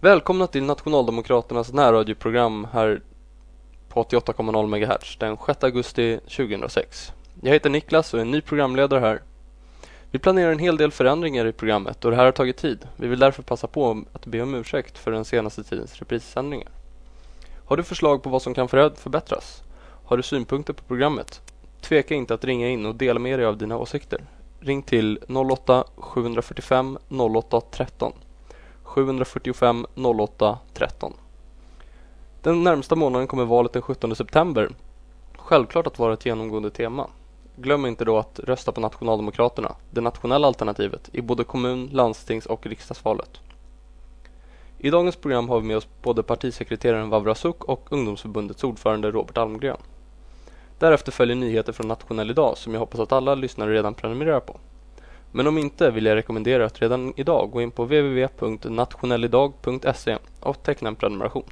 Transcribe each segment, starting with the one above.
Välkomna till Nationaldemokraternas närradioprogram här på 88,0 MHz den 6 augusti 2006. Jag heter Niklas och är ny programledare här. Vi planerar en hel del förändringar i programmet och det här har tagit tid. Vi vill därför passa på att be om ursäkt för den senaste tidens reprissändningar. Har du förslag på vad som kan förbättras? Har du synpunkter på programmet? Tveka inte att ringa in och dela med dig av dina åsikter. Ring till 08 745 08 13 745 08 13 Den närmsta månaden kommer valet den 17 september självklart att vara ett genomgående tema. Glöm inte då att rösta på Nationaldemokraterna, det nationella alternativet, i både kommun-, landstings och riksdagsvalet. I dagens program har vi med oss både partisekreteraren Vavra Suk och ungdomsförbundets ordförande Robert Almgren. Därefter följer nyheter från Nationell Idag som jag hoppas att alla lyssnare redan prenumererar på. Men om inte vill jag rekommendera att redan idag gå in på www.nationellidag.se och teckna en prenumeration.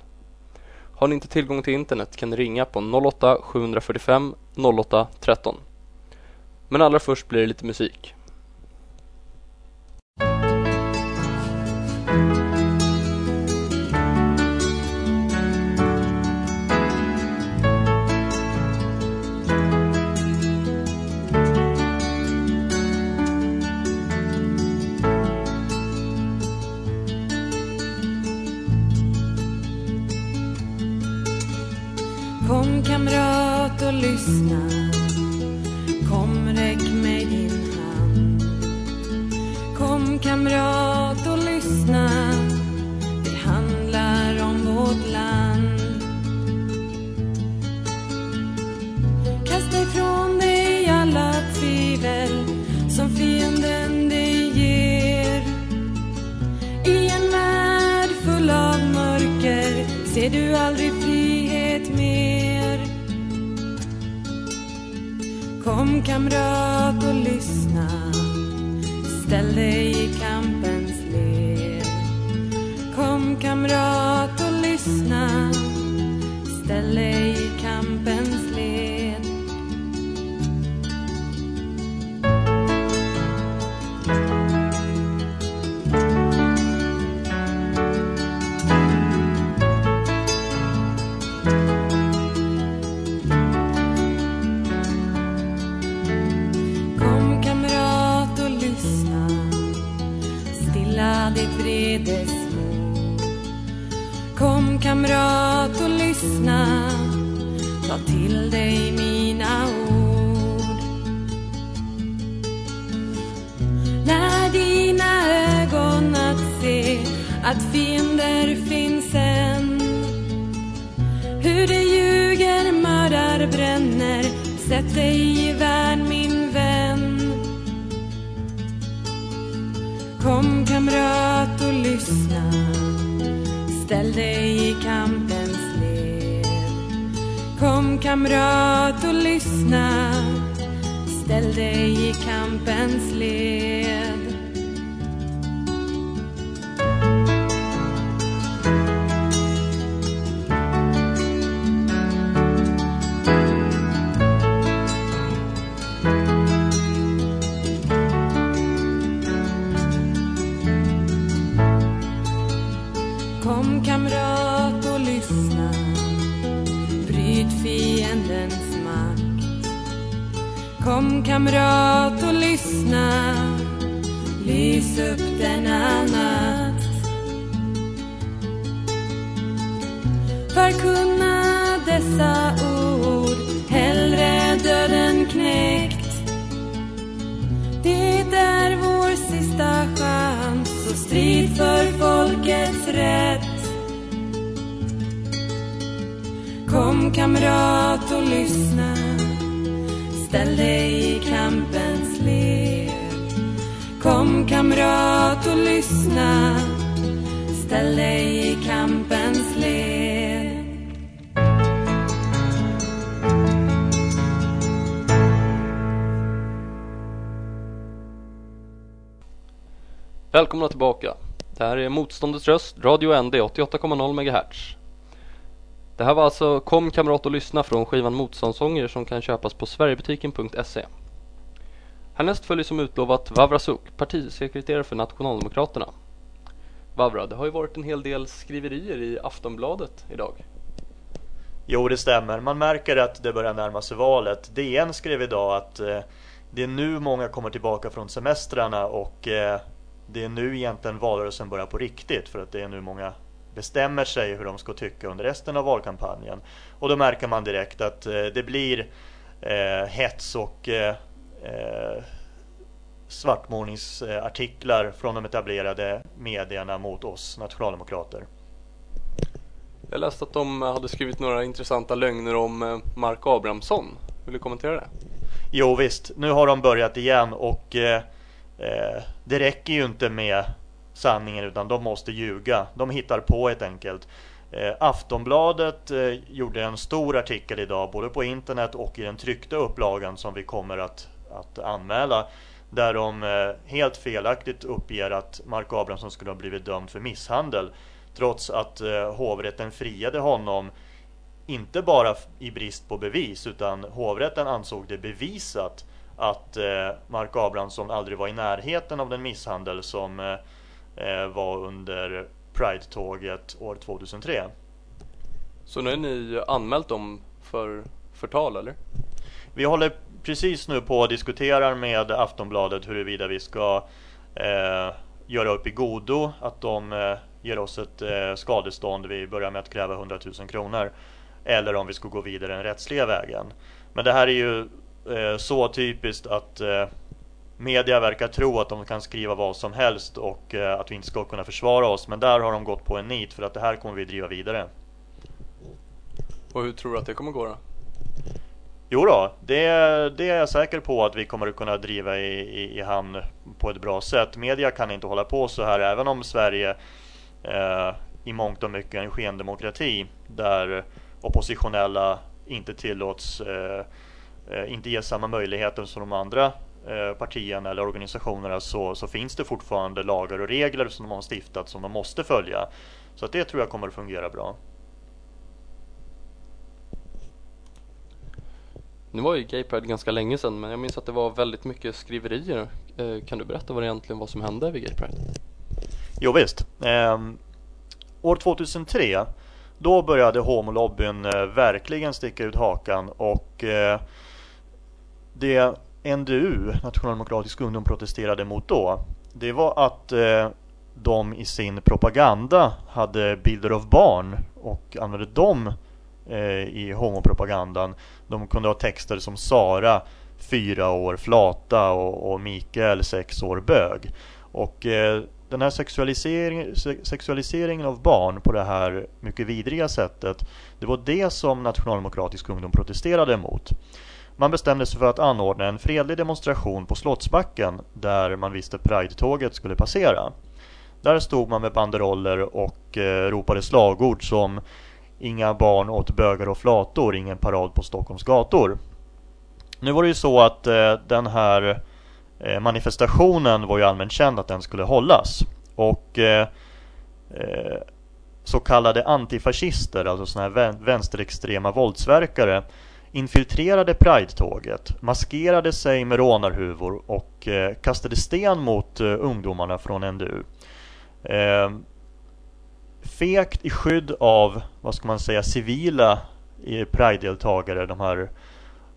Har ni inte tillgång till internet kan ni ringa på 08 745 08 13. Men allra först blir det lite musik. Kamrat Kom kamrat och lyssna. Ställ dig i kampens led. Kom kamrat och lyssna. Ställ dig ditt Kom kamrat och lyssna. Ta till dig mina ord. Lär dina ögon att se att fiender finns än. Hur det ljuger, mördar, bränner Sätt dig i dig i kampens led. Kom kamrat och lyssna. Ställ dig i kampens led. Kom kamrat och lyssna. Bryt fiendens makt. Kom kamrat och lyssna. Lys upp denna natt Förkunna dessa ord. Hellre döden knäckt Det är strid för folkets rätt. Kom kamrat och lyssna. Ställ dig i kampens led. Kom kamrat och lyssna. Ställ dig i kampens led. Välkomna tillbaka. Det här är Motståndets röst, Radio ND 88,0 MHz. Det här var alltså Kom kamrat och lyssna från skivan Motståndssånger som kan köpas på sverigebutiken.se. Härnäst följer som utlovat Vavra Suk, partisekreterare för Nationaldemokraterna. Vavra, det har ju varit en hel del skriverier i Aftonbladet idag. Jo, det stämmer. Man märker att det börjar närma sig valet. DN skrev idag att eh, det är nu många kommer tillbaka från semestrarna och eh, det är nu egentligen valrörelsen börjar på riktigt för att det är nu många bestämmer sig hur de ska tycka under resten av valkampanjen. Och då märker man direkt att eh, det blir eh, hets och eh, eh svartmålningsartiklar från de etablerade medierna mot oss nationaldemokrater. Jag läste att de hade skrivit några intressanta lögner om eh, Mark Abrahamsson. Vill du kommentera det? Jo visst, nu har de börjat igen och eh, eh, det räcker ju inte med sanningen utan de måste ljuga. De hittar på helt enkelt. Eh, Aftonbladet eh, gjorde en stor artikel idag både på internet och i den tryckta upplagan som vi kommer att, att anmäla där de eh, helt felaktigt uppger att Mark Abrahamsson skulle ha blivit dömd för misshandel trots att eh, hovrätten friade honom inte bara i brist på bevis utan hovrätten ansåg det bevisat att eh, Mark Abrahamsson aldrig var i närheten av den misshandel som eh, var under Pride-tåget år 2003. Så nu är ni anmält dem för förtal eller? Vi håller precis nu på att diskutera med Aftonbladet huruvida vi ska eh, göra upp i godo att de eh, ger oss ett eh, skadestånd. Vi börjar med att kräva 100 000 kronor. Eller om vi ska gå vidare den rättsliga vägen. Men det här är ju eh, så typiskt att eh, media verkar tro att de kan skriva vad som helst och eh, att vi inte ska kunna försvara oss. Men där har de gått på en nit för att det här kommer vi driva vidare. Och hur tror du att det kommer gå då? Jo då, det, det är jag säker på att vi kommer att kunna driva i, i, i hamn på ett bra sätt. Media kan inte hålla på så här även om Sverige eh, i mångt och mycket en skendemokrati där oppositionella inte tillåts eh, eh, inte ges samma möjligheter som de andra eh, partierna eller organisationerna så, så finns det fortfarande lagar och regler som de har stiftat som de måste följa. Så att det tror jag kommer att fungera bra. Nu var ju Gay Pride ganska länge sedan men jag minns att det var väldigt mycket skriverier. Eh, kan du berätta vad det egentligen var som hände vid Gay Pride? Jo visst. Eh, år 2003 då började homolobbyn eh, verkligen sticka ut hakan och eh, det NDU, Nationaldemokratisk ungdom, protesterade mot då det var att eh, de i sin propaganda hade bilder av barn och använde dem eh, i homopropagandan. De kunde ha texter som Sara, fyra år flata och, och Mikael, sex år bög. Och eh, den här sexualisering, sexualiseringen av barn på det här mycket vidriga sättet det var det som Nationaldemokratisk ungdom protesterade mot. Man bestämde sig för att anordna en fredlig demonstration på Slottsbacken där man visste Pride-tåget skulle passera. Där stod man med banderoller och eh, ropade slagord som Inga barn åt bögar och flator, ingen parad på Stockholms gator. Nu var det ju så att eh, den här Eh, manifestationen var ju allmänt känd att den skulle hållas. Och eh, eh, så kallade antifascister, alltså såna här vänsterextrema våldsverkare infiltrerade Pride-tåget, maskerade sig med rånarhuvor och eh, kastade sten mot eh, ungdomarna från NDU. Eh, fekt i skydd av, vad ska man säga, civila eh, Pride-deltagare, de här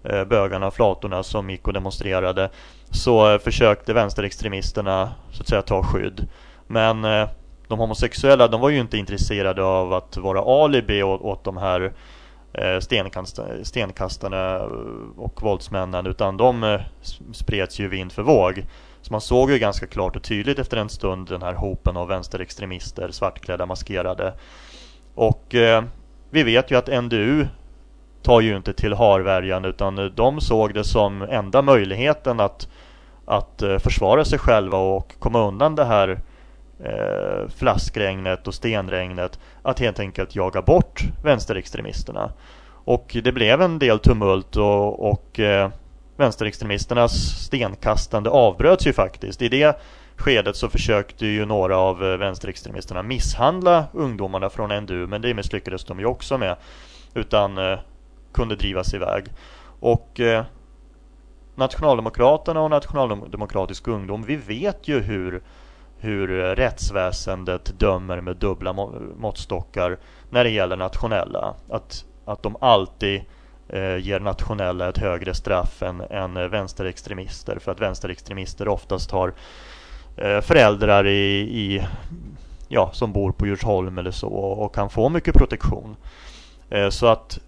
eh, bögarna och flatorna som gick och demonstrerade så eh, försökte vänsterextremisterna så att säga ta skydd. Men eh, de homosexuella de var ju inte intresserade av att vara alibi åt, åt de här Eh, stenkastarna och våldsmännen utan de eh, spreds ju vind för våg. Så man såg ju ganska klart och tydligt efter en stund den här hopen av vänsterextremister, svartklädda, maskerade. Och eh, vi vet ju att NDU tar ju inte till harvärjan utan eh, de såg det som enda möjligheten att, att försvara sig själva och komma undan det här eh, flaskregnet och stenregnet att helt enkelt jaga bort vänsterextremisterna. Och det blev en del tumult och, och eh, vänsterextremisternas stenkastande avbröts ju faktiskt. I det skedet så försökte ju några av eh, vänsterextremisterna misshandla ungdomarna från NDU men det misslyckades de ju också med. Utan eh, kunde drivas iväg. Och eh, Nationaldemokraterna och Nationaldemokratisk ungdom, vi vet ju hur hur eh, rättsväsendet dömer med dubbla måttstockar när det gäller nationella. Att, att de alltid eh, ger nationella ett högre straff än, än eh, vänsterextremister för att vänsterextremister oftast har eh, föräldrar i, i, ja, som bor på Djursholm eller så och kan få mycket protektion. Eh, så att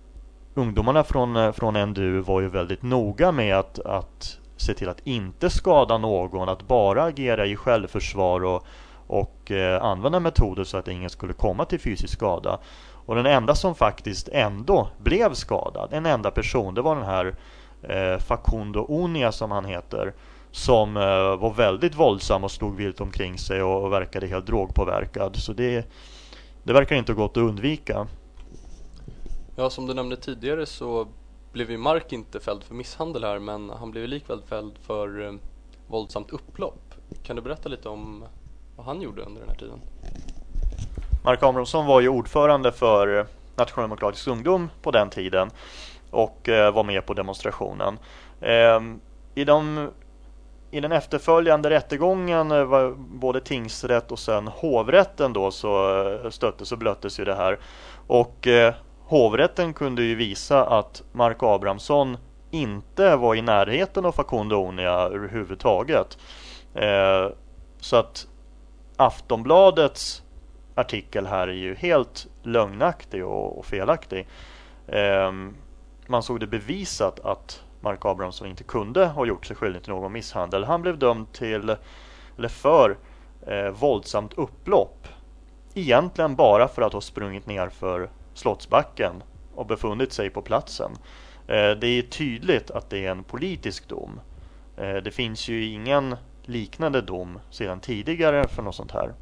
ungdomarna från, eh, från NDU var ju väldigt noga med att, att se till att inte skada någon, att bara agera i självförsvar och, och eh, använda metoder så att ingen skulle komma till fysisk skada. Och den enda som faktiskt ändå blev skadad, en enda person, det var den här eh, Facundo Onia som han heter. Som eh, var väldigt våldsam och slog vilt omkring sig och, och verkade helt drogpåverkad. Så det, det verkar inte gått att undvika. Ja, som du nämnde tidigare så blev ju Mark inte fälld för misshandel här men han blev likväl fälld för eh, våldsamt upplopp. Kan du berätta lite om vad han gjorde under den här tiden? Mark Abrahamsson var ju ordförande för eh, Nationaldemokratisk ungdom på den tiden och eh, var med på demonstrationen. Eh, I, de, I den efterföljande rättegången eh, var både tingsrätt och sen hovrätten då så eh, stöttes och blöttes ju det här. Och eh, hovrätten kunde ju visa att Mark Abrahamsson inte var i närheten av Facundo Onia överhuvudtaget. Eh, så att Aftonbladets artikel här är ju helt lögnaktig och, och felaktig. Eh, man såg det bevisat att Mark Abrahamsson inte kunde ha gjort sig skyldig till någon misshandel. Han blev dömd till, eller för eh, våldsamt upplopp. Egentligen bara för att ha sprungit ner för Slottsbacken och befunnit sig på platsen. Eh, det är tydligt att det är en politisk dom. Eh, det finns ju ingen liknande dom sedan tidigare för något sånt här.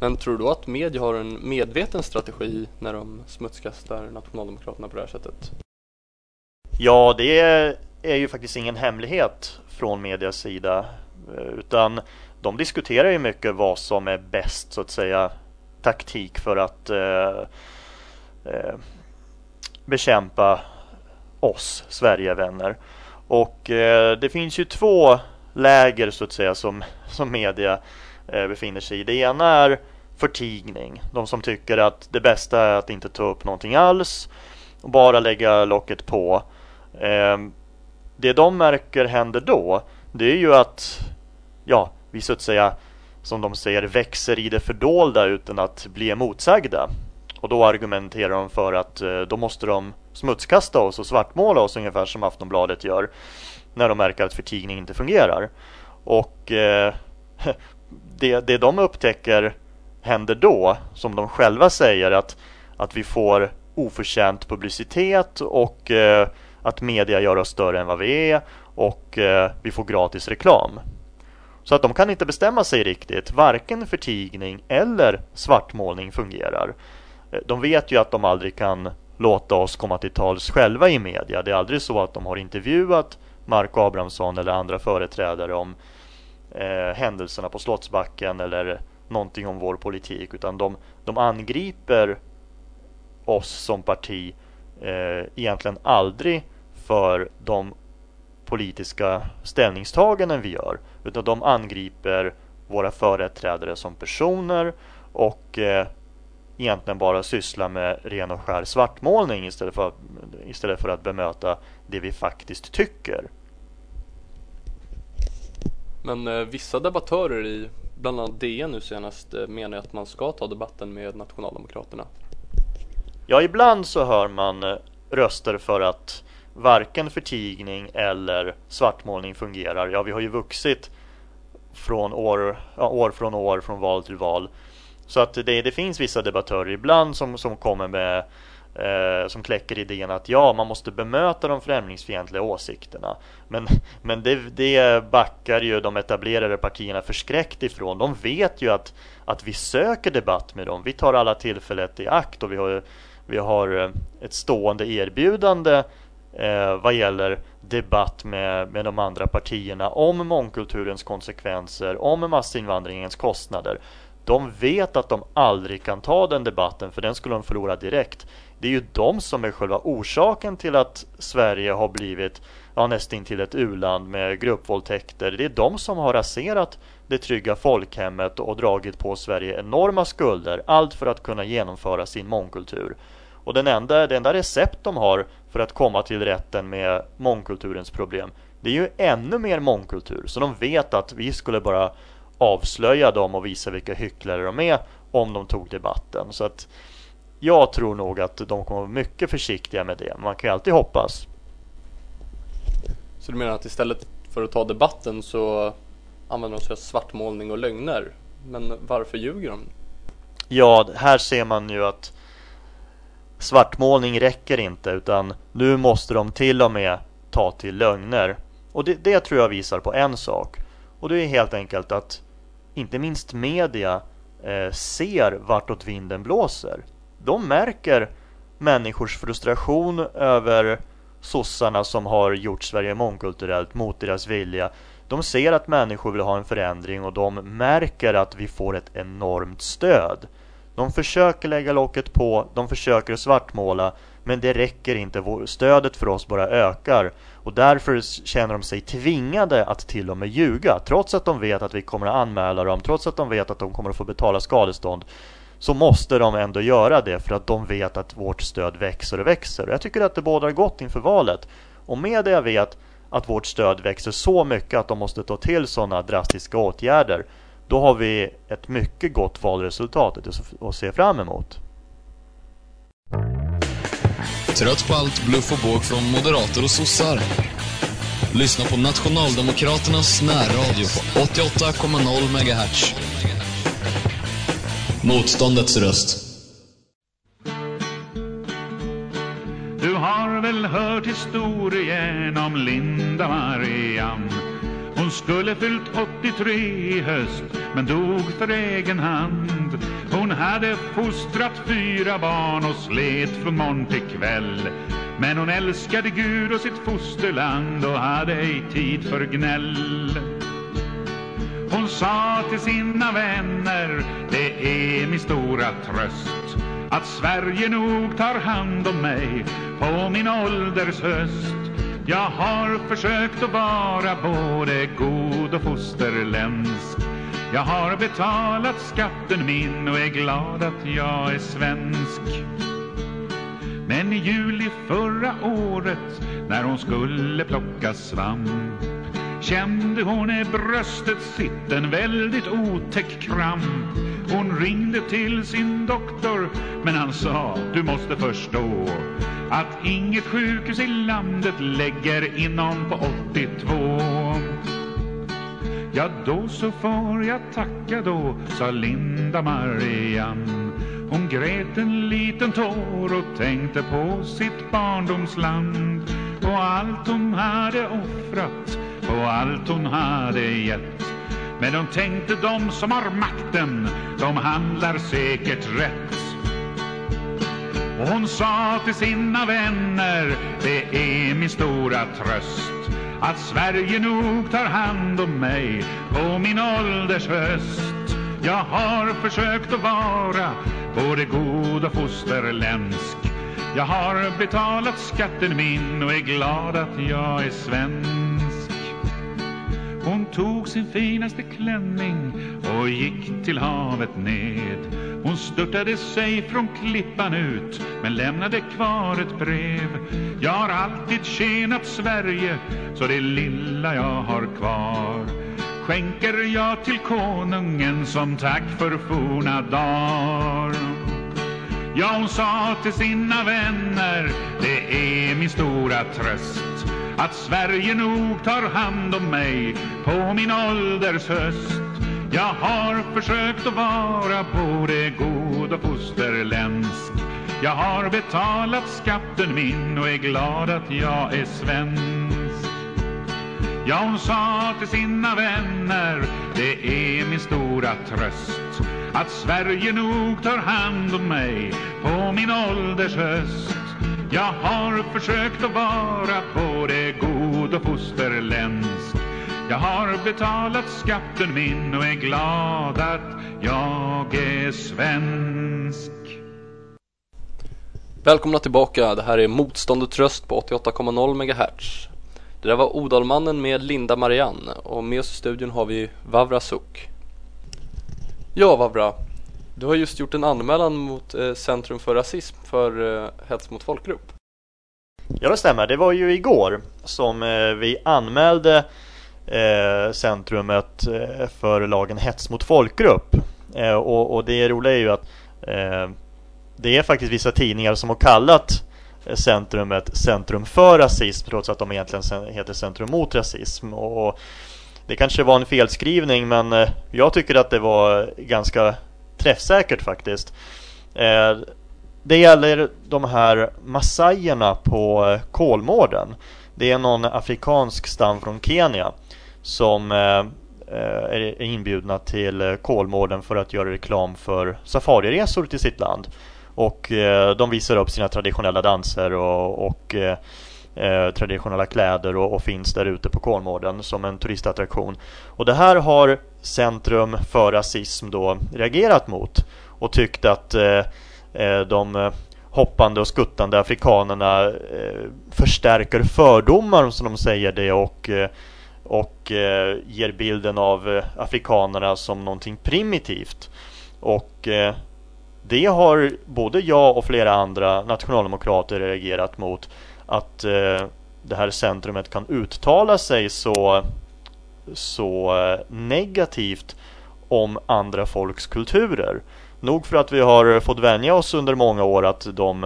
Men tror du att media har en medveten strategi när de smutskastar Nationaldemokraterna på det här sättet? Ja, det är ju faktiskt ingen hemlighet från medias sida. Eh, utan de diskuterar ju mycket vad som är bäst så att säga taktik för att eh, eh, bekämpa oss Sverigevänner. Och eh, det finns ju två läger så att säga som, som media eh, befinner sig i. Det ena är förtigning. De som tycker att det bästa är att inte ta upp någonting alls och bara lägga locket på. Eh, det de märker händer då det är ju att ja, vi så att säga som de säger växer i det fördolda utan att bli emotsagda. Och då argumenterar de för att eh, då måste de smutskasta oss och svartmåla oss ungefär som Aftonbladet gör när de märker att förtigning inte fungerar. Och eh, det, det de upptäcker händer då, som de själva säger, att, att vi får oförtjänt publicitet och eh, att media gör oss större än vad vi är och eh, vi får gratis reklam. Så att de kan inte bestämma sig riktigt. Varken förtigning eller svartmålning fungerar. Eh, de vet ju att de aldrig kan låta oss komma till tals själva i media. Det är aldrig så att de har intervjuat Mark Abrahamsson eller andra företrädare om eh, händelserna på Slottsbacken eller någonting om vår politik. Utan de, de angriper oss som parti eh, egentligen aldrig för de politiska ställningstaganden vi gör. Utan de angriper våra företrädare som personer och eh, egentligen bara sysslar med ren och skär svartmålning istället för, istället för att bemöta det vi faktiskt tycker. Men eh, vissa debattörer i bland annat DN nu senast eh, menar att man ska ta debatten med Nationaldemokraterna. Ja, ibland så hör man eh, röster för att varken förtigning eller svartmålning fungerar. Ja, vi har ju vuxit från år, ja, år från år, från val till val. Så att det, det finns vissa debattörer ibland som, som kommer med eh, som kläcker idén att ja, man måste bemöta de främlingsfientliga åsikterna. Men, men det, det backar ju de etablerade partierna förskräckt ifrån. De vet ju att, att vi söker debatt med dem. Vi tar alla tillfället i akt och vi har, vi har eh, ett stående erbjudande eh, vad gäller debatt med, med de andra partierna om mångkulturens konsekvenser, om massinvandringens kostnader. De vet att de aldrig kan ta den debatten för den skulle de förlora direkt. Det är ju de som är själva orsaken till att Sverige har blivit ja, nästan till ett uland med gruppvåldtäkter. Det är de som har raserat det trygga folkhemmet och dragit på Sverige enorma skulder. Allt för att kunna genomföra sin mångkultur. Och den enda, det enda recept de har för att komma till rätten med mångkulturens problem det är ju ännu mer mångkultur. Så de vet att vi skulle bara avslöja dem och visa vilka hycklare de är om de tog debatten. Så att jag tror nog att de kommer vara mycket försiktiga med det. Man kan ju alltid hoppas. Så du menar att istället för att ta debatten så använder de sig av svartmålning och lögner? Men varför ljuger de? Ja, här ser man ju att svartmålning räcker inte utan nu måste de till och med ta till lögner. Och det, det tror jag visar på en sak. Och det är helt enkelt att inte minst media eh, ser vartåt vinden blåser. De märker människors frustration över sossarna som har gjort Sverige mångkulturellt mot deras vilja. De ser att människor vill ha en förändring och de märker att vi får ett enormt stöd. De försöker lägga locket på, de försöker svartmåla men det räcker inte. Stödet för oss bara ökar och därför känner de sig tvingade att till och med ljuga. Trots att de vet att vi kommer att anmäla dem, trots att de vet att de kommer att få betala skadestånd så måste de ändå göra det för att de vet att vårt stöd växer och växer. Och jag tycker att det bådar gott inför valet. Och media vet att vårt stöd växer så mycket att de måste ta till sådana drastiska åtgärder. Då har vi ett mycket gott valresultat att se fram emot. Trött på allt bluff och båg från moderater och sossar? Lyssna på Nationaldemokraternas närradio på 88,0 MHz. Motståndets röst. Du har väl hört historien om Linda Marianne hon skulle fyllt 83 i höst men dog för egen hand. Hon hade fostrat fyra barn och slet från morgon till kväll. Men hon älskade Gud och sitt fosterland och hade ej tid för gnäll. Hon sa till sina vänner, det är min stora tröst att Sverige nog tar hand om mig på min ålders höst. Jag har försökt att vara både god och fosterländsk. Jag har betalat skatten min och är glad att jag är svensk. Men i juli förra året när hon skulle plocka svamp kände hon i bröstet sitt en väldigt otäck kramp Hon ringde till sin doktor men han sa du måste förstå att inget sjukhus i landet lägger in någon på 82 Ja, då så får jag tacka då, sa Linda Marianne Hon grät en liten tår och tänkte på sitt barndomsland. Och allt hon hade offrat, på allt hon hade gett Men hon tänkte de som har makten, de handlar säkert rätt och hon sa till sina vänner, det är min stora tröst att Sverige nog tar hand om mig på min ålders höst. Jag har försökt att vara både god och fosterländsk. Jag har betalat skatten min och är glad att jag är svensk. Hon tog sin finaste klänning och gick till havet ned. Hon störtade sig från klippan ut men lämnade kvar ett brev. Jag har alltid tjänat Sverige så det lilla jag har kvar skänker jag till konungen som tack för forna dagar. Ja, hon sa till sina vänner, det är min stora tröst att Sverige nog tar hand om mig på min ålders höst. Jag har försökt att vara både god och fosterländsk. Jag har betalat skatten min och är glad att jag är svensk. Ja, hon sa till sina vänner, det är min stora tröst att Sverige nog tar hand om mig på min ålders höst. Jag har försökt att vara både god och fosterländsk Jag har betalat skatten min och är glad att jag är svensk. Välkomna tillbaka, det här är Motstånd och Tröst på 88,0 MHz. Det där var Odalmannen med Linda Marianne och med oss i studion har vi Vavra Suk. Ja Vavra, du har just gjort en anmälan mot eh, Centrum för rasism för eh, hets mot folkgrupp. Ja, det stämmer. Det var ju igår som eh, vi anmälde Centrumet för lagen hets mot folkgrupp. Och, det roliga är ju att det är faktiskt vissa tidningar som har kallat Centrumet Centrum för rasism trots att de egentligen heter Centrum mot rasism. Och det kanske var en felskrivning men jag tycker att det var ganska träffsäkert faktiskt. Eh, det gäller de här massajerna på eh, Kolmården. Det är någon afrikansk stam från Kenya som eh, eh är inbjudna till Kolmården för att göra reklam för safariresor till sitt land. Och de visar upp sina traditionella danser och, och eh, traditionella kläder och, och finns där ute på Kolmården som en turistattraktion. Och det här har Centrum för rasism då reagerat mot och tyckt att eh, eh de hoppande och skuttande afrikanerna eh, förstärker fördomar som de säger det och, eh, och eh, ger bilden av afrikanerna som någonting primitivt. Och det har både jag och flera andra nationaldemokrater reagerat mot att eh, det här centrumet kan uttala sig så, så eh, negativt om andra folks kulturer. Nog för att vi har fått vänja oss under många år att de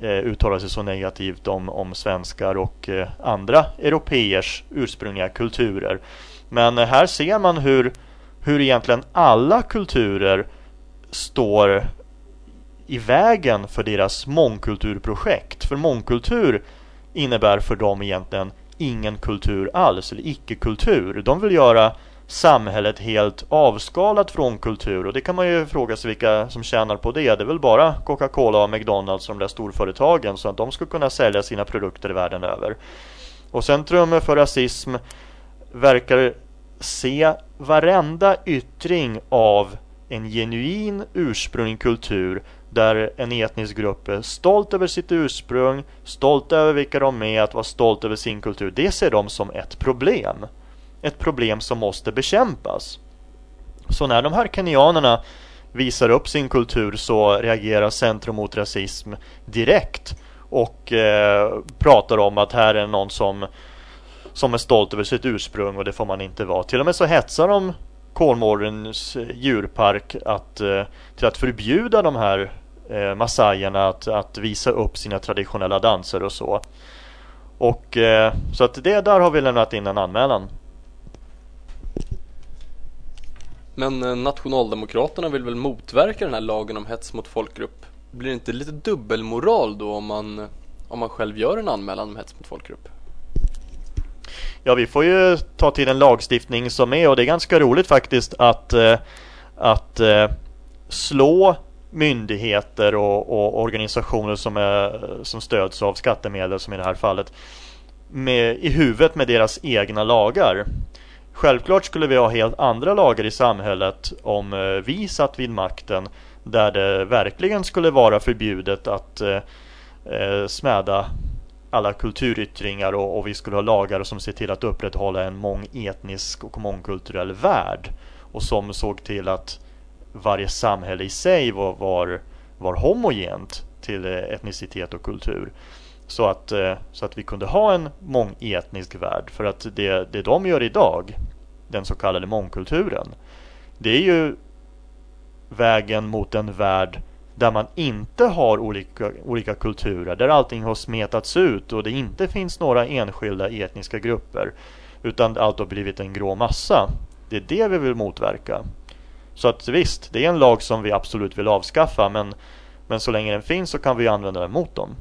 eh, uttalar sig så negativt om, om svenskar och andra europeers ursprungliga kulturer. Men här ser man hur, hur egentligen alla kulturer står i vägen för deras mångkulturprojekt. För mångkultur innebär för dem egentligen ingen kultur alls, eller icke-kultur. De vill göra samhället helt avskalat från kultur och det kan man ju fråga sig vilka som tjänar på det. Det är väl bara Coca-Cola och McDonalds och de där storföretagen så att de ska kunna sälja sina produkter världen över. Och Centrum för rasism verkar se varenda yttring av en genuin ursprunglig kultur där en etnisk grupp är stolt över sitt ursprung, stolt över vilka de är, att vara stolt över sin kultur. Det ser de som ett problem ett problem som måste bekämpas. Så när de här kenyanerna visar upp sin kultur så reagerar Centrum mot rasism direkt och eh, pratar om att här är någon som, som är stolt över sitt ursprung och det får man inte vara. Till och med så hetsar de Kolmårdens eh, djurpark att, eh, till att förbjuda de här eh, massajerna att, att visa upp sina traditionella danser och så. Och eh, så att det där har vi lämnat in en anmälan. Men eh, Nationaldemokraterna vill väl motverka den här lagen om hets mot folkgrupp? Blir det inte lite dubbelmoral då om man, om man själv gör en anmälan om hets mot folkgrupp? Ja, vi får ju ta till en lagstiftning som är och det är ganska roligt faktiskt att, eh, att eh, slå myndigheter och, och, organisationer som, är, som stöds av skattemedel som i det här fallet med, i huvudet med deras egna lagar. Självklart skulle vi ha helt andra lagar i samhället om eh, vi satt vid makten där det verkligen skulle vara förbjudet att eh, eh, smäda alla kulturyttringar och, och, vi skulle ha lagar som ser till att upprätthålla en mångetnisk och mångkulturell värld och som såg till att varje samhälle i sig var, var, var homogent till eh, etnicitet och kultur. Så att, eh, så att vi kunde ha en mångetnisk värld. För att det, det de gör idag, den så kallade mångkulturen, det är ju vägen mot en värld där man inte har olika, olika kulturer, där allting har smetats ut och det inte finns några enskilda etniska grupper. Utan allt har blivit en grå massa. Det är det vi vill motverka. Så att visst, det är en lag som vi absolut vill avskaffa men, men så länge den finns så kan vi använda den mot dem.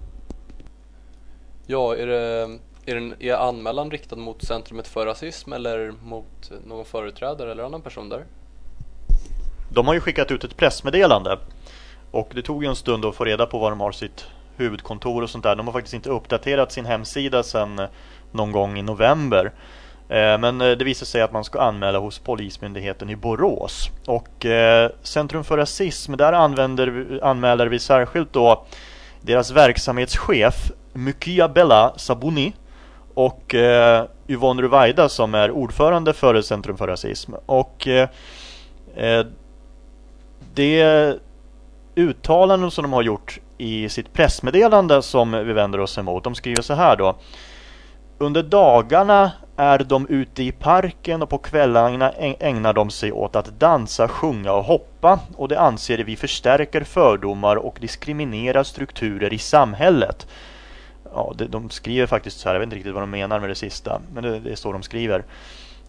Ja, är, det, är, den, är anmälan riktad mot Centrumet för rasism eller mot någon företrädare eller annan person där? De har ju skickat ut ett pressmeddelande och det tog ju en stund att få reda på var de har sitt huvudkontor och sånt där. De har faktiskt inte uppdaterat sin hemsida sedan någon gång i november. Eh, men eh, det visar sig att man ska anmäla hos Polismyndigheten i Borås. Och eh, Centrum för rasism, där använder, anmäler vi särskilt då deras verksamhetschef Mukia Bella Sabuni och eh, Yvonne Ruwaida som är ordförande för Centrum för rasism. Och eh, det uttalanden som de har gjort i sitt pressmeddelande som vi vänder oss emot. De skriver så här då. Under dagarna är de ute i parken och på kvällarna ägnar de sig åt att dansa, sjunga och hoppa och det anser vi förstärker fördomar och diskriminerar strukturer i samhället. Ja, de skriver faktiskt så här, jag vet inte riktigt vad de menar med det sista, men det, är så de skriver.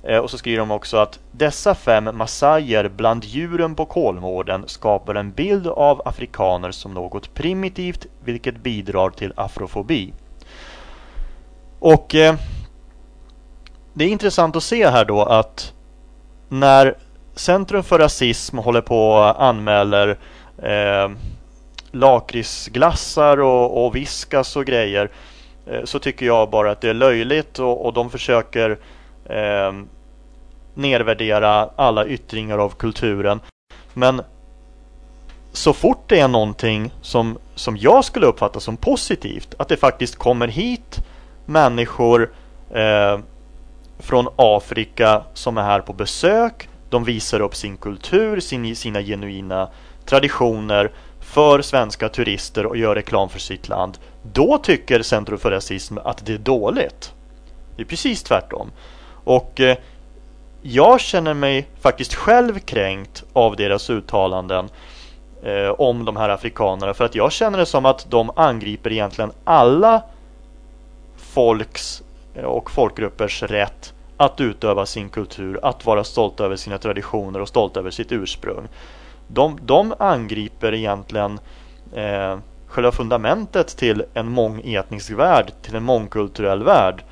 Eh, och så skriver de också att dessa fem massajer bland djuren på Kolmården skapar en bild av afrikaner som något primitivt vilket bidrar till afrofobi. Och eh, det är intressant att se här då att när Centrum för rasism håller på och anmäler eh, lakritsglassar och, och viskas och grejer eh, så tycker jag bara att det är löjligt och, och de försöker eh, nedvärdera alla yttringar av kulturen. Men så fort det är någonting som, som jag skulle uppfatta som positivt, att det faktiskt kommer hit människor eh, från Afrika som är här på besök. De visar upp sin kultur, sin, sina genuina traditioner för svenska turister och gör reklam för sitt land. Då tycker Centrum för rasism att det är dåligt. Det är precis tvärtom. Och eh, jag känner mig faktiskt själv kränkt av deras uttalanden eh, om de här afrikanerna för att jag känner det som att de angriper egentligen alla folks eh, och folkgruppers rätt att utöva sin kultur, att vara stolta över sina traditioner och stolta över sitt ursprung. De, de angriper egentligen eh, själva fundamentet till en mångetnisk värld, till en mångkulturell värld.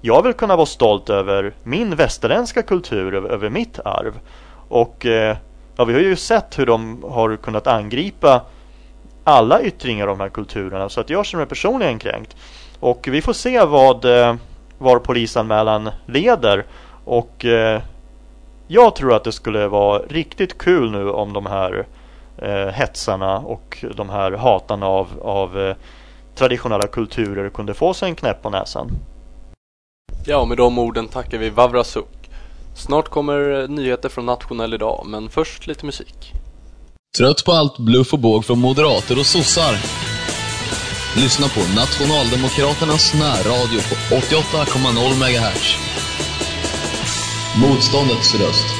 Jag vill kunna vara stolt över min västerländska kultur, över, över mitt arv. Och eh, ja, vi har ju sett hur de har kunnat angripa alla yttringar av de här kulturerna så att jag känner mig personligen kränkt. Och vi får se vad eh, var polisanmälan leder. Och eh, jag tror att det skulle vara riktigt kul nu om de här eh, hetsarna och de här hatarna av, av eh, traditionella kulturer kunde få sig en knäpp på näsan. Ja, och med de orden tackar vi Vavrasuk. Snart kommer nyheter från Nationell idag, men först lite musik. Trött på allt bluff och båg från moderater och sossar? Lyssna på Nationaldemokraternas närradio på 88,0 MHz. Motståndets röst.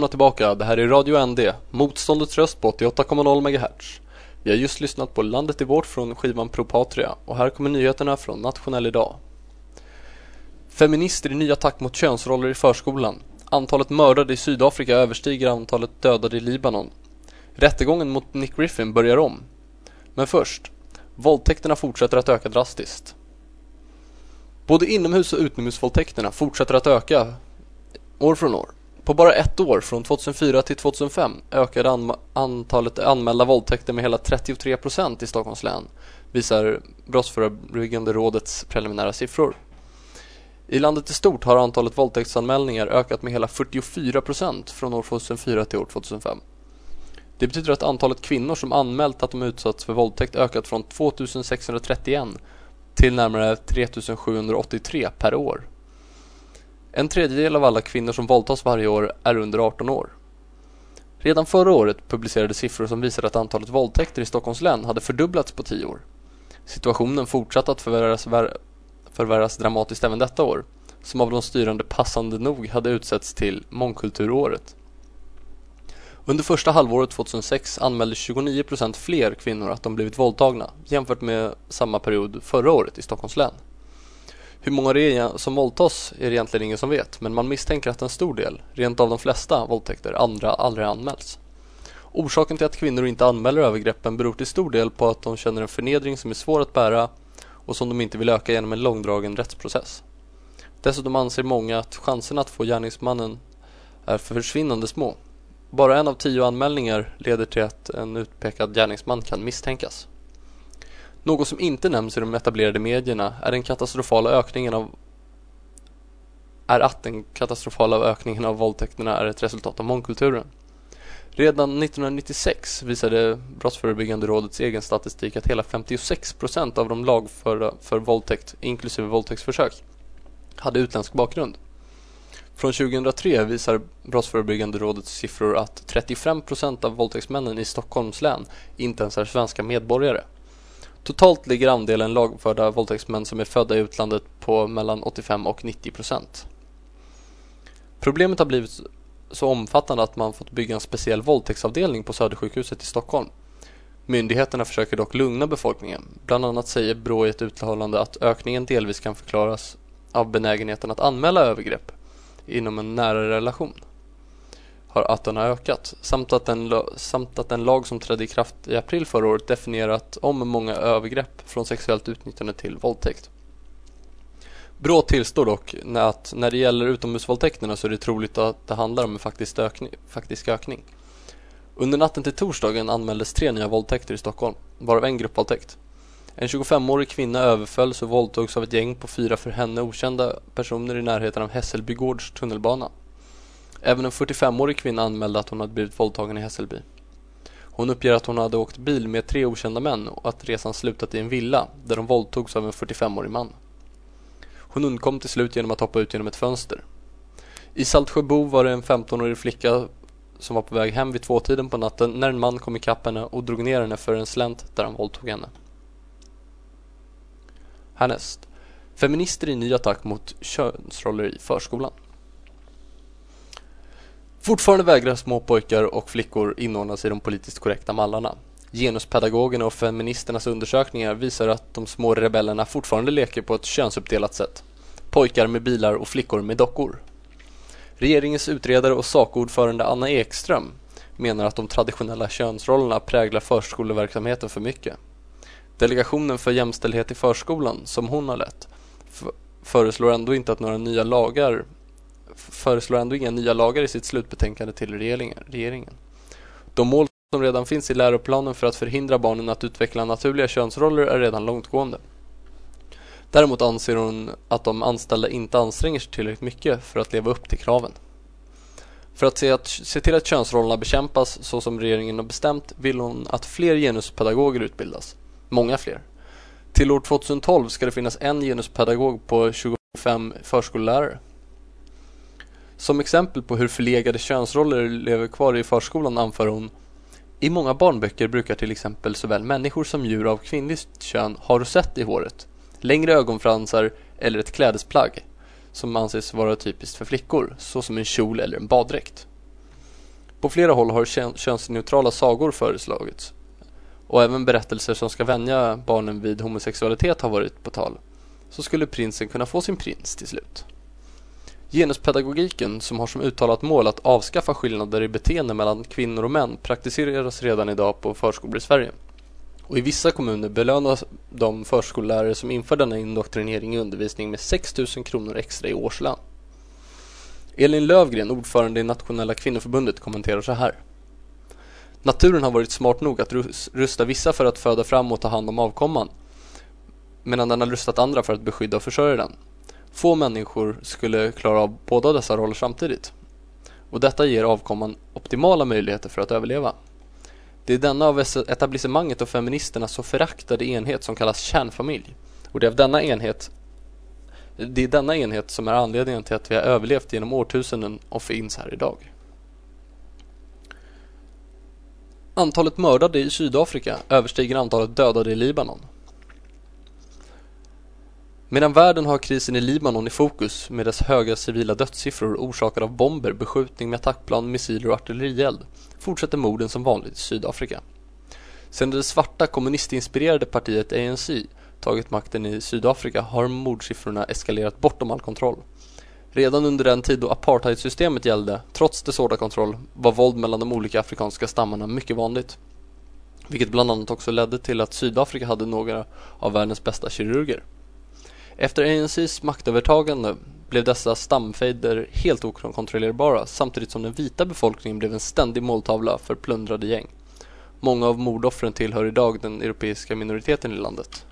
Välkomna tillbaka, det här är Radio ND, motståndets röst på 88,0 MHz. Vi har just lyssnat på Landet är vårt från skivan Propatria. Och här kommer nyheterna från Nationell Idag. Feminister i ny attack mot könsroller i förskolan. Antalet mördade i Sydafrika överstiger antalet dödade i Libanon. Rättegången mot Nick Griffin börjar om. Men först, våldtäkterna fortsätter att öka drastiskt. Både inomhus och utomhusvåldtäkterna fortsätter att öka år från år. På bara ett år, från 2004 till 2005, ökade an antalet anmälda våldtäkter med hela 33 procent i Stockholms län, visar Brottsförebyggande rådets preliminära siffror. I landet i stort har antalet våldtäktsanmälningar ökat med hela 44 procent från år 2004 till år 2005. Det betyder att antalet kvinnor som anmält att de utsatts för våldtäkt ökat från 2631 till närmare 3783 per år. En tredjedel av alla kvinnor som våldtas varje år är under 18 år. Redan förra året publicerades siffror som visade att antalet våldtäkter i Stockholms län hade fördubblats på 10 år. Situationen fortsatte att förvärras, förvärras dramatiskt även detta år, som av de styrande passande nog hade utsetts till mångkulturåret. Under första halvåret 2006 anmälde 29 procent fler kvinnor att de blivit våldtagna jämfört med samma period förra året i Stockholms län. Hur många det är som våldtas är det egentligen ingen som vet, men man misstänker att en stor del, rent av de flesta våldtäkter, andra aldrig anmäls. Orsaken till att kvinnor inte anmäler övergreppen beror till stor del på att de känner en förnedring som är svår att bära och som de inte vill öka genom en långdragen rättsprocess. Dessutom anser många att chanserna att få gärningsmannen är försvinnande små. Bara en av tio anmälningar leder till att en utpekad gärningsman kan misstänkas. Något som inte nämns i de etablerade medierna är den katastrofala ökningen av är att den katastrofala ökningen av våldtäkterna är ett resultat av mångkulturen. Redan 1996 visade Brottsförebyggande rådets egen statistik att hela 56 procent av de lagförda för våldtäkt, inklusive våldtäktsförsök, hade utländsk bakgrund. Från 2003 visar Brottsförebyggande rådets siffror att 35 procent av våldtäktsmännen i Stockholms län inte ens är svenska medborgare. Totalt ligger andelen lagförda våldtäktsmän som är födda i utlandet på mellan 85 och 90 procent. Problemet har blivit så omfattande att man fått bygga en speciell våldtäktsavdelning på Södersjukhuset i Stockholm. Myndigheterna försöker dock lugna befolkningen. Bland annat säger Brå i ett uttalande att ökningen delvis kan förklaras av benägenheten att anmäla övergrepp inom en nära relation har att den har ökat samt att, den, samt att en lag som trädde i kraft i april förra året definierat om många övergrepp från sexuellt utnyttjande till våldtäkt. Brå tillstår dock att när det gäller utomhusvåldtäkterna så är det troligt att det handlar om en faktisk ökning. Faktisk ökning. Under natten till torsdagen anmäldes tre nya våldtäkter i Stockholm, varav en gruppvåldtäkt. En 25-årig kvinna överfölls och våldtogs av ett gäng på fyra för henne okända personer i närheten av Hässelbygårds tunnelbana. Även en 45-årig kvinna anmälde att hon hade blivit våldtagen i Hässelby. Hon uppger att hon hade åkt bil med tre okända män och att resan slutat i en villa där de våldtogs av en 45-årig man. Hon undkom till slut genom att hoppa ut genom ett fönster. I Saltsjöbo var det en 15-årig flicka som var på väg hem vid tvåtiden på natten när en man kom ikapp henne och drog ner henne för en slänt där han våldtog henne. Härnäst. Feminister i ny attack mot könsroller i förskolan. Fortfarande vägrar små pojkar och flickor inordnas i de politiskt korrekta mallarna. Genuspedagogerna och feministernas undersökningar visar att de små rebellerna fortfarande leker på ett könsuppdelat sätt. Pojkar med bilar och flickor med dockor. Regeringens utredare och sakordförande Anna Ekström menar att de traditionella könsrollerna präglar förskoleverksamheten för mycket. Delegationen för jämställdhet i förskolan, som hon har lett, föreslår ändå inte att några nya lagar föreslår ändå inga nya lagar i sitt slutbetänkande till regeringen. De mål som redan finns i läroplanen för att förhindra barnen att utveckla naturliga könsroller är redan långtgående. Däremot anser hon att de anställda inte anstränger sig tillräckligt mycket för att leva upp till kraven. För att se, att se till att könsrollerna bekämpas så som regeringen har bestämt vill hon att fler genuspedagoger utbildas. Många fler. Till år 2012 ska det finnas en genuspedagog på 25 förskollärare. Som exempel på hur förlegade könsroller lever kvar i förskolan anför hon I många barnböcker brukar till exempel såväl människor som djur av kvinnligt kön ha rosett i håret, längre ögonfransar eller ett klädesplagg som anses vara typiskt för flickor, såsom en kjol eller en baddräkt. På flera håll har könsneutrala sagor föreslagits och även berättelser som ska vänja barnen vid homosexualitet har varit på tal. Så skulle prinsen kunna få sin prins till slut. Genuspedagogiken, som har som uttalat mål att avskaffa skillnader i beteende mellan kvinnor och män, praktiseras redan idag på förskolor i Sverige. Och i vissa kommuner belönas de förskollärare som inför denna indoktrinering i undervisning med 6 000 kronor extra i årslön. Elin Lövgren, ordförande i Nationella kvinnoförbundet, kommenterar så här. Naturen har varit smart nog att rusta vissa för att föda fram och ta hand om avkomman, medan den har rustat andra för att beskydda och försörja den. Få människor skulle klara av båda dessa roller samtidigt. Och detta ger avkomman optimala möjligheter för att överleva. Det är denna av etablissemanget och feministerna så föraktade enhet som kallas kärnfamilj. Och det är av denna enhet det är denna enhet som är anledningen till att vi har överlevt genom årtusenden och finns här idag. Antalet mördade i Sydafrika överstiger antalet dödade i Libanon. Medan världen har krisen i Libanon i fokus med dess höga civila dödssiffror orsakade av bomber, beskjutning med attackplan, missiler och artillerield fortsätter morden som vanligt i Sydafrika. Sedan det svarta kommunistinspirerade partiet ANC tagit makten i Sydafrika har mordsiffrorna eskalerat bortom all kontroll. Redan under den tid då apartheidsystemet gällde, trots dess hårda kontroll, var våld mellan de olika afrikanska stammarna mycket vanligt. Vilket bland annat också ledde till att Sydafrika hade några av världens bästa kirurger. Efter ANCs maktövertagande blev dessa stamfejder helt okontrollerbara samtidigt som den vita befolkningen blev en ständig måltavla för plundrade gäng. Många av mordoffren tillhör idag den europeiska minoriteten i landet.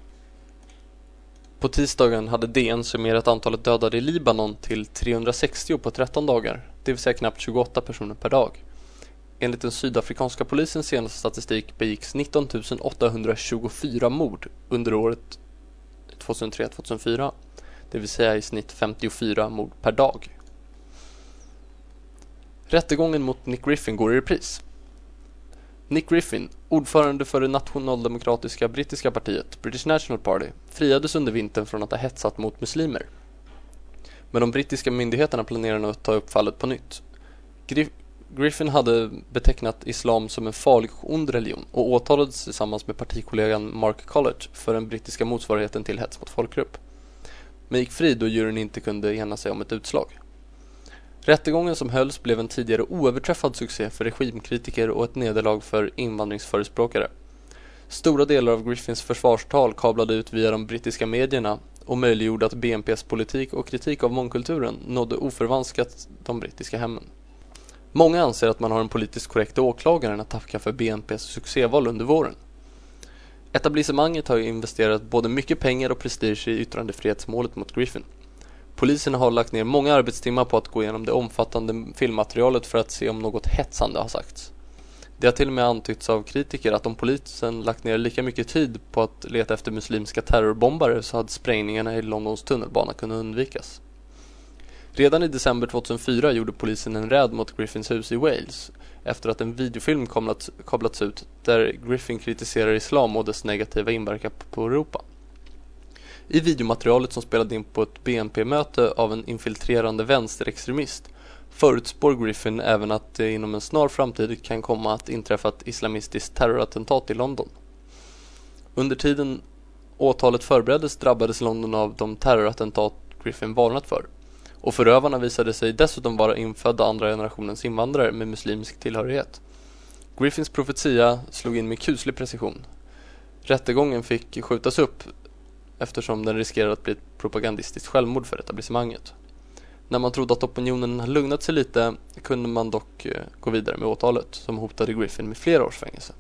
På tisdagen hade DN summerat antalet dödade i Libanon till 360 på 13 dagar, det vill säga knappt 28 personer per dag. Enligt den sydafrikanska polisens senaste statistik begicks 19 824 mord under året 2003-2004, det vill säga i snitt 54 mord per dag. Rättegången mot Nick Griffin går i repris. Nick Griffin, ordförande för det nationaldemokratiska brittiska partiet, British National Party, friades under vintern från att ha hetsat mot muslimer. Men de brittiska myndigheterna planerar nu att ta upp fallet på nytt. Griffin hade betecknat islam som en farlig och ond religion och åtalades tillsammans med partikollegan Mark College för den brittiska motsvarigheten till hets mot folkgrupp. Men gick fri då juryn inte kunde ena sig om ett utslag. Rättegången som hölls blev en tidigare oöverträffad succé för regimkritiker och ett nederlag för invandringsförespråkare. Stora delar av Griffins försvarstal kablade ut via de brittiska medierna och möjliggjorde att BNPs politik och kritik av mångkulturen nådde oförvanskat de brittiska hemmen. Många anser att man har en politiskt korrekt åklagare att tacka för BNPs succéval under våren. Etablissemanget har ju investerat både mycket pengar och prestige i yttrandefrihetsmålet mot Griffin. Polisen har lagt ner många arbetstimmar på att gå igenom det omfattande filmmaterialet för att se om något hetsande har sagts. Det har till och med antytts av kritiker att om polisen lagt ner lika mycket tid på att leta efter muslimska terrorbombare så hade sprängningarna i Londons tunnelbana kunnat undvikas. Redan i december 2004 gjorde polisen en räd mot Griffins hus i Wales efter att en videofilm kablats, kablats ut där Griffin kritiserar islam och dess negativa inverkan på Europa. I videomaterialet som spelade in på ett BNP-möte av en infiltrerande vänsterextremist förutspår Griffin även att det inom en snar framtid kan komma att inträffa ett islamistiskt terrorattentat i London. Under tiden åtalet förbereddes drabbades London av de terrorattentat Griffin varnat för. Och förövarna visade sig dessutom vara infödda andra generationens invandrare med muslimsk tillhörighet. Griffins profetia slog in med kuslig precision. Rättegången fick skjutas upp eftersom den riskerade att bli ett propagandistiskt självmord för etablissemanget. När man trodde att opinionen hade lugnat sig lite kunde man dock eh, gå vidare med åtalet som hotade Griffin med flera års fängelse.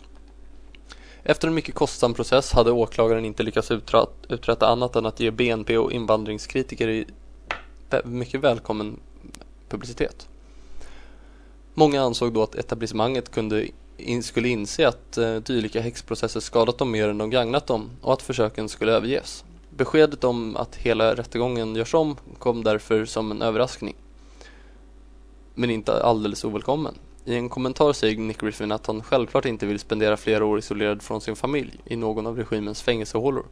Efter en mycket kostsam process hade åklagaren inte lyckats uträtta annat än att ge BNP och invandringskritiker i mycket välkommen publicitet. Många ansåg då att etablissemanget kunde in, skulle inse att eh, dylika häxprocesser skadat dem mer än de gagnat dem och att försöken skulle överges. Beskedet om att hela rättegången görs om kom därför som en överraskning. Men inte alldeles ovälkommen. I en kommentar säger Nick Griffin att han självklart inte vill spendera flera år isolerad från sin familj i någon av regimens fängelsehålor.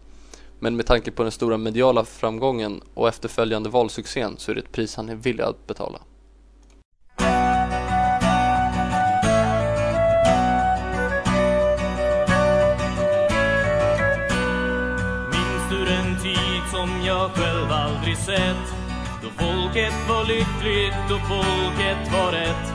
Men med tanke på den stora mediala framgången och efterföljande valsuccén så är det ett pris han är villig att betala. Minns du den tid som jag själv aldrig sett? Då folket var lyckligt och folket var rätt.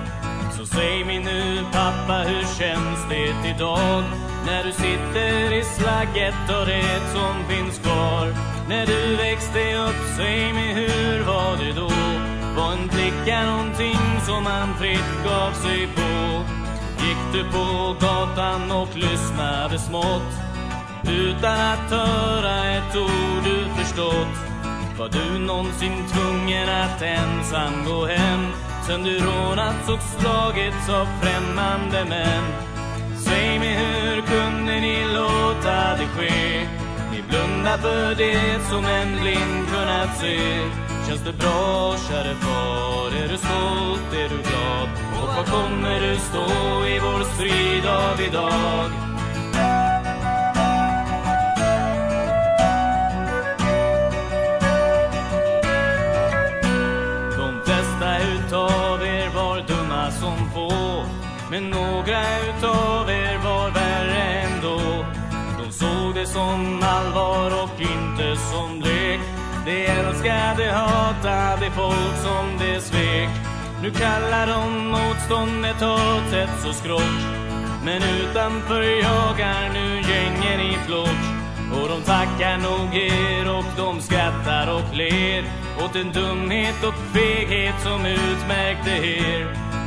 Så säg mig nu pappa, hur känns det idag? När du sitter i slagget och det som finns kvar. När du växte upp, säg mig hur var det då? Var en flicka någonting som man fritt gav sig på? Gick du på gatan och lyssnade smått? Utan att höra ett ord du förstått Var du någonsin tvungen att ensam gå hem Sen du rånats och slagits av främmande män Säg mig hur kunde ni låta det ske? Ni blundar för det som en blind kunnat se Känns det bra käre far? Är du stolt? Är du glad? Och var kommer du stå i vår strid av idag? Men några utav er var värre ändå. De såg det som allvar och inte som lek. De älskade, hatade folk som de svek. Nu kallar de motståndet hat, hets och skrock. Men utanför jagar nu gängen i flock. Och de tackar nog er och de skrattar och ler. Åt den dumhet och feghet som utmärkte er.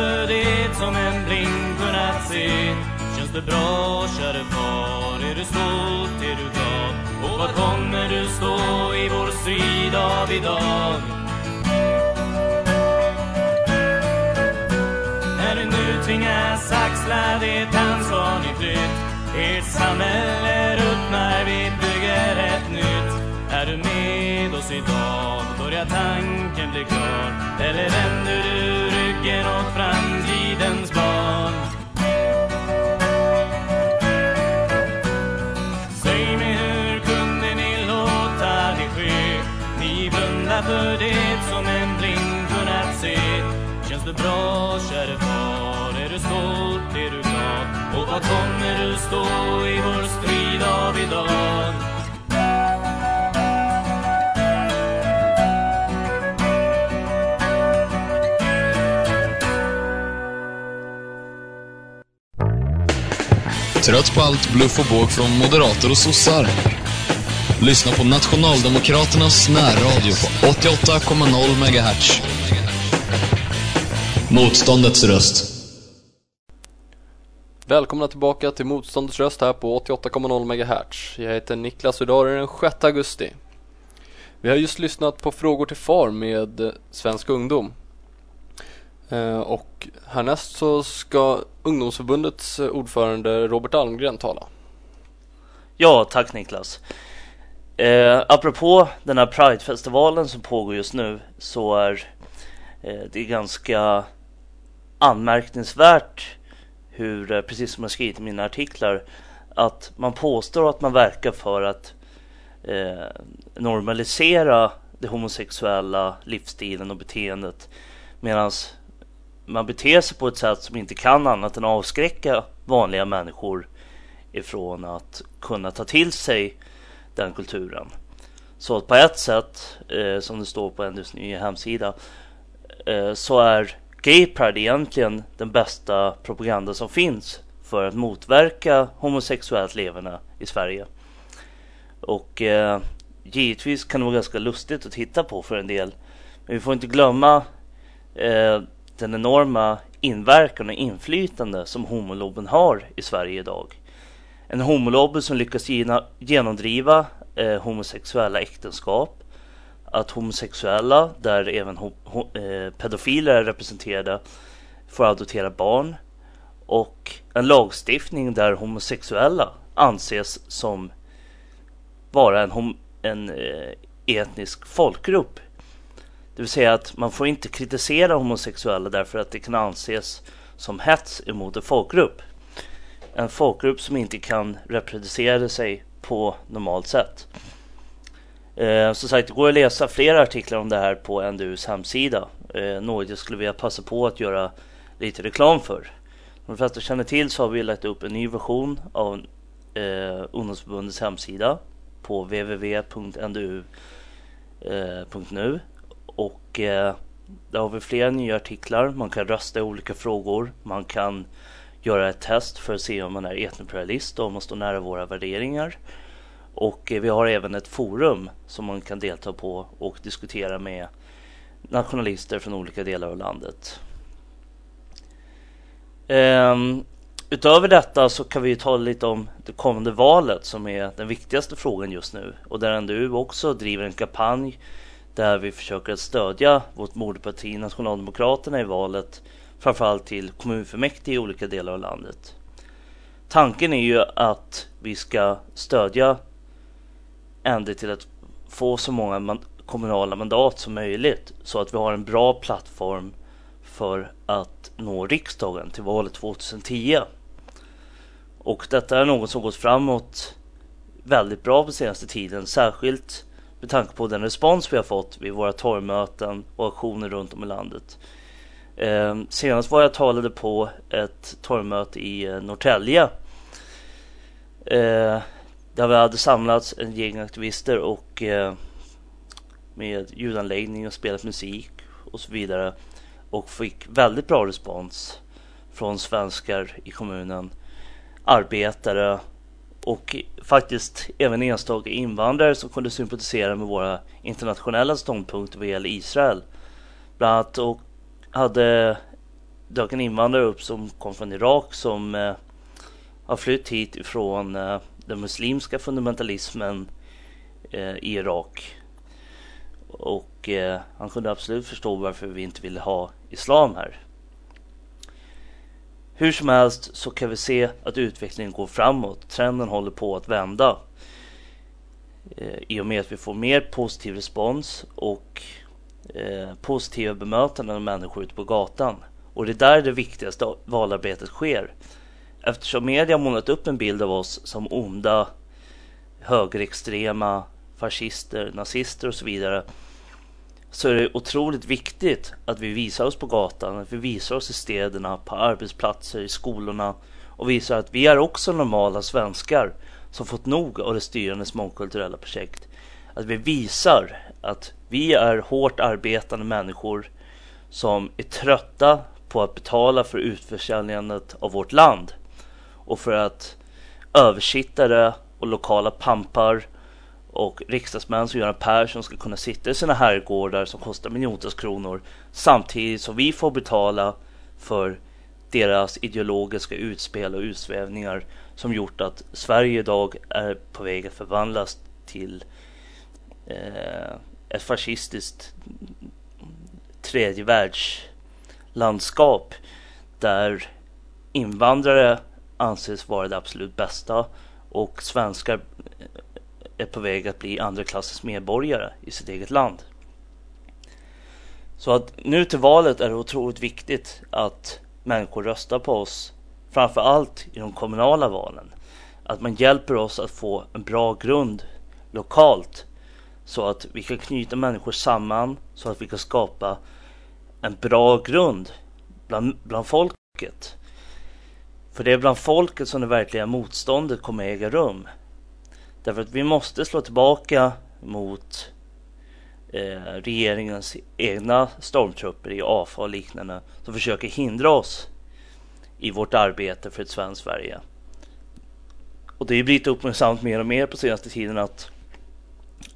För det som en blind kunnat se. Känns det bra käre far? Är du stolt? Är du glad? Och var kommer du stå i vår strid av idag? När du nu tvingas axla det ansvar ni flytt Ert samhälle ruttnar, vi bygger ett nytt Är du med oss idag? Börjar tanken bli klar? Eller vänder du ligger åt framtidens barn? Säg mig hur kunde ni låta det ske? Ni blundar för det som en blind kunnat se Känns det bra käre far? Är du stolt? Är du glad? Och vad kommer du stå i vår strid av idag? Trött på allt bluff och båg från moderater och sossar? Lyssna på Nationaldemokraternas närradio på 88,0 MHz. Motståndets röst. Välkomna tillbaka till Motståndets röst här på 88,0 MHz. Jag heter Niklas och idag är det den 6 augusti. Vi har just lyssnat på Frågor till far med Svensk Ungdom. Eh, och härnäst så ska ungdomsförbundets eh, ordförande Robert Almgren tala. Ja, tack Niklas. Eh, apropå den här Pride-festivalen som pågår just nu så är eh, det ganska anmärkningsvärt hur, eh, precis som jag skrivit i mina artiklar, att man påstår att man verkar för att eh, normalisera det homosexuella livsstilen och beteendet medan man beter sig på ett sätt som inte kan annat än avskräcka vanliga människor ifrån att kunna ta till sig den kulturen. Så att på ett sätt, eh, som det står på NDUs nya hemsida, eh, så är Gay Pride egentligen den bästa propaganda som finns för att motverka homosexuellt leverne i Sverige. Och eh, givetvis kan det vara ganska lustigt att titta på för en del. Men vi får inte glömma eh, den enorma inverkan och inflytande som homolobben har i Sverige idag. En homolobby som lyckas genomdriva eh, homosexuella äktenskap. Att homosexuella, där även ho- eh, pedofiler är representerade, får adoptera barn. Och en lagstiftning där homosexuella anses som vara en, en eh, etnisk folkgrupp. Det vill säga att man får inte kritisera homosexuella därför att det kan anses som hets emot en folkgrupp. En folkgrupp som inte kan reproducera sig på normalt sätt. Eh, som sagt, det går att läsa flera artiklar om det här på NDUs hemsida. Eh, något jag skulle vilja passa på att göra lite reklam för. Som de flesta känner till så har vi lagt upp en ny version av eh, ungdomsförbundets hemsida på www.ndu.nu och eh, där har vi flera nya artiklar. Man kan rösta i olika frågor. Man kan göra ett test för att se om man är etnopluralist och om man står nära våra värderingar. Och eh, vi har även ett forum som man kan delta på och diskutera med nationalister från olika delar av landet. Um, utöver detta så kan vi tala lite om det kommande valet som är den viktigaste frågan just nu och där NDU också driver en kampanj där vi försöker att stödja vårt moderparti Nationaldemokraterna i valet framförallt till kommunfullmäktige i olika delar av landet. Tanken är ju att vi ska stödja ND till att få så många man- kommunala mandat som möjligt så att vi har en bra plattform för att nå riksdagen till valet 2010. Och detta är något som gått framåt väldigt bra på senaste tiden, särskilt med tanke på den respons vi har fått vid våra torgmöten och aktioner runt om i landet. Eh, senast var jag talade på ett torgmöte i eh, Norrtälje. Eh, där vi hade samlats en gäng aktivister och eh, med ljudanläggning och spelat musik och så vidare. Och fick väldigt bra respons från svenskar i kommunen, arbetare och faktiskt även enstaka invandrare som kunde sympatisera med våra internationella ståndpunkter vad gäller Israel. Bland annat och hade dök en invandrare upp som kom från Irak som eh, har flytt hit ifrån eh, den muslimska fundamentalismen eh, i Irak. Och eh, han kunde absolut förstå varför vi inte ville ha islam här. Hur som helst så kan vi se att utvecklingen går framåt. Trenden håller på att vända. Eh, I och med att vi får mer positiv respons och eh, positiva bemötanden av människor ute på gatan. Och det är där det viktigaste valarbetet sker. Eftersom media målat upp en bild av oss som onda, högerextrema, fascister, nazister och så vidare så är det otroligt viktigt att vi visar oss på gatan, att vi visar oss i städerna, på arbetsplatser, i skolorna och visar att vi är också normala svenskar som fått nog av det styrandes mångkulturella projekt. Att vi visar att vi är hårt arbetande människor som är trötta på att betala för utförsäljandet av vårt land och för att översittare och lokala pampar och riksdagsmän som Göran Persson ska kunna sitta i sina herrgårdar som kostar miljontals kronor samtidigt som vi får betala för deras ideologiska utspel och utsvävningar som gjort att Sverige idag är på väg att förvandlas till eh, ett fascistiskt tredje världslandskap där invandrare anses vara det absolut bästa och svenskar är på väg att bli andra klassens medborgare i sitt eget land. Så att nu till valet är det otroligt viktigt att människor röstar på oss, framför allt i de kommunala valen. Att man hjälper oss att få en bra grund lokalt så att vi kan knyta människor samman så att vi kan skapa en bra grund bland, bland folket. För det är bland folket som det verkliga motståndet kommer att äga rum. Därför att vi måste slå tillbaka mot eh, regeringens egna stormtrupper i AFA och liknande som försöker hindra oss i vårt arbete för ett svenskt Sverige. Och det är blivit uppmärksammat mer och mer på senaste tiden att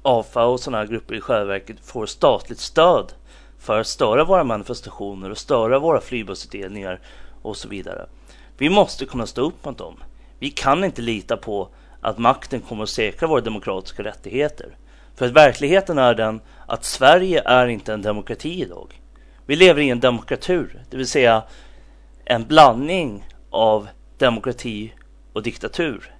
AFA och sådana här grupper i själva verket får statligt stöd för att störa våra manifestationer och störa våra flygbussutdelningar och så vidare. Vi måste kunna stå upp mot dem. Vi kan inte lita på att makten kommer att säkra våra demokratiska rättigheter. För att verkligheten är den att Sverige är inte en demokrati idag. Vi lever i en demokratur, det vill säga en blandning av demokrati och diktatur.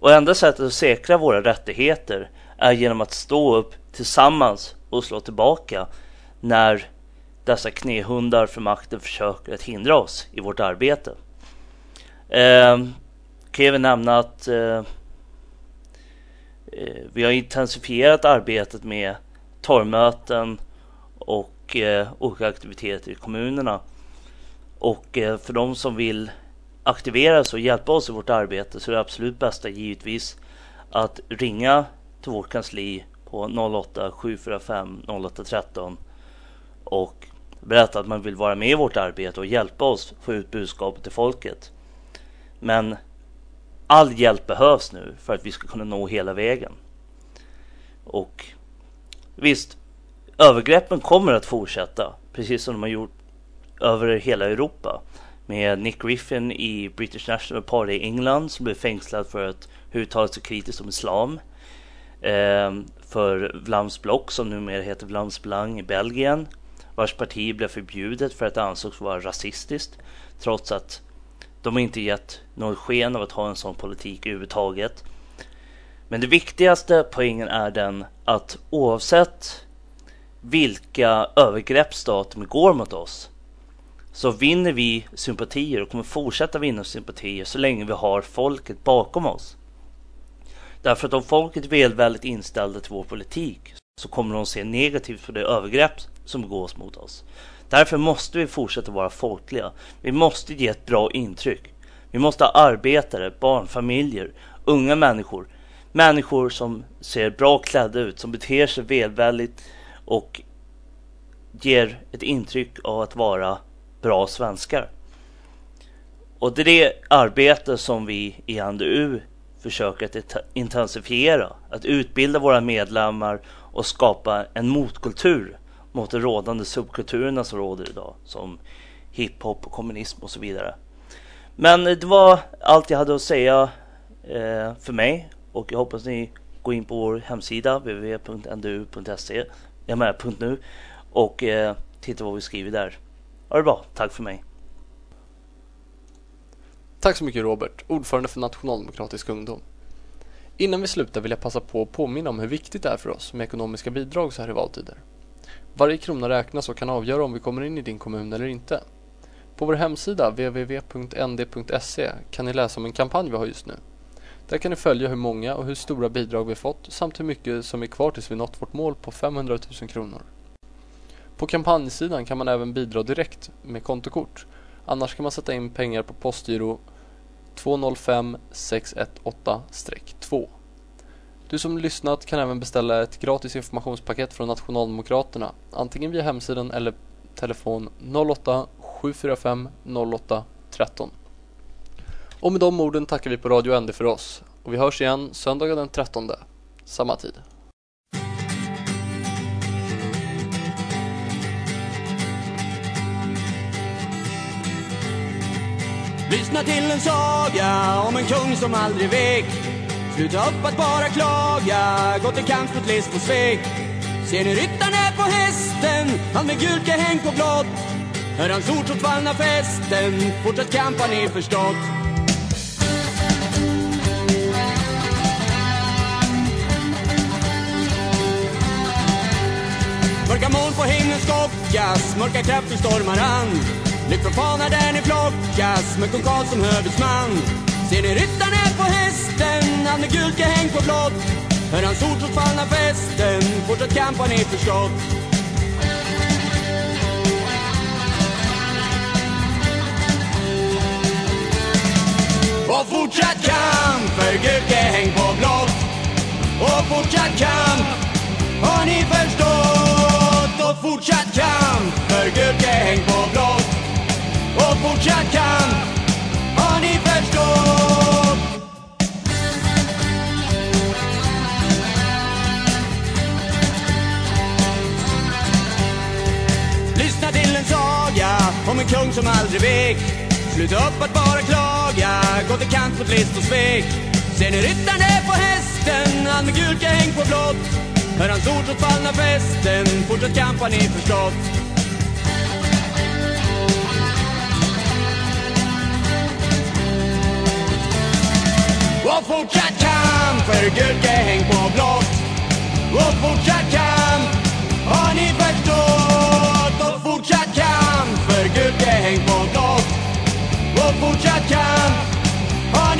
Och enda sättet att säkra våra rättigheter är genom att stå upp tillsammans och slå tillbaka när dessa knehundar för makten försöker att hindra oss i vårt arbete. Eh, kan jag även nämna att eh, eh, vi har intensifierat arbetet med torgmöten och eh, olika aktiviteter i kommunerna. Och eh, för de som vill aktivera oss och hjälpa oss i vårt arbete så är det absolut bästa givetvis att ringa till vårt kansli på 08 745 0813 och berätta att man vill vara med i vårt arbete och hjälpa oss få ut budskapet till folket. Men all hjälp behövs nu för att vi ska kunna nå hela vägen. Och visst, övergreppen kommer att fortsätta, precis som de har gjort över hela Europa. Med Nick Griffin i British National Party i England som blev fängslad för att uttala sig kritiskt om islam. Ehm, för Vlaams Block som numera heter Vlaams Belang i Belgien vars parti blev förbjudet för att det ansågs vara rasistiskt trots att de har inte gett något sken av att ha en sån politik överhuvudtaget. Men det viktigaste poängen är den att oavsett vilka övergrepp staten begår mot oss så vinner vi sympatier och kommer fortsätta vinna sympatier så länge vi har folket bakom oss. Därför att om folket är välvilligt inställda till vår politik så kommer de se negativt på det övergrepp som begås mot oss. Därför måste vi fortsätta vara folkliga. Vi måste ge ett bra intryck. Vi måste ha arbetare, barnfamiljer, unga människor, människor som ser bra klädda ut, som beter sig välvilligt och ger ett intryck av att vara bra svenskar. Och det är det arbete som vi i NDU försöker att intensifiera. Att utbilda våra medlemmar och skapa en motkultur mot de rådande subkulturerna som råder idag. Som hiphop och kommunism och så vidare. Men eh, det var allt jag hade att säga eh, för mig. Och jag hoppas ni går in på vår hemsida www.ndu.se Jag menar, .nu och eh, titta vad vi skriver där. Ha det bra, tack för mig. Tack så mycket Robert, ordförande för Nationaldemokratisk ungdom. Innan vi slutar vill jag passa på att påminna om hur viktigt det är för oss med ekonomiska bidrag så här i valtider. Varje krona räknas och kan avgöra om vi kommer in i din kommun eller inte. På vår hemsida www.nd.se kan ni läsa om en kampanj vi har just nu. Där kan ni följa hur många och hur stora bidrag vi fått samt hur mycket som är kvar tills vi nått vårt mål på 500 000 kronor. På kampanjsidan kan man även bidra direkt med kontokort. Annars kan man sätta in pengar på postgiro 205618-2. Du som lyssnat kan även beställa ett gratis informationspaket från Nationaldemokraterna antingen via hemsidan eller telefon 08 745 08 13. Och med de orden tackar vi på Radio ND för oss och vi hörs igen söndagen den 13, samma tid. Lyssna till en saga om en kung som aldrig vek Sluta upp att bara klaga, gått i kamp mot list och svek. Ser ni ryttaren är på hästen, han med gult häng på blått. Hör hans ord så tvallnar festen, fortsätt kamp har ni förstått. Mörka moln på himlen skockas, mörka krafter stormar an. Lyft från där ni flockas med kung Karl som hövitsman Ser ni ryttaren han med gult gehäng på blått. Hör hans ord trots fallna fästen. Fortsatt kamp har ni förstått. Och fortsatt kamp för gult gehäng på blått. Och fortsatt kamp har ni förstått? Och fortsatt kamp för gult gehäng på blått. Och fortsatt kamp en kung som aldrig vek. Sluta upp att bara klaga, gå till kant mot list och svek. Ser ni ryttaren är på hästen, han med gult häng på blått. Hör hans ord åt fallna fästen. fortsatt kamp har ni förstått. Och fortsatt kamp för Gurka häng på blått. Och fortsatt kamp har ni förstått. Och fortsatt kamp för Hely volt ott, ott búcsátján, a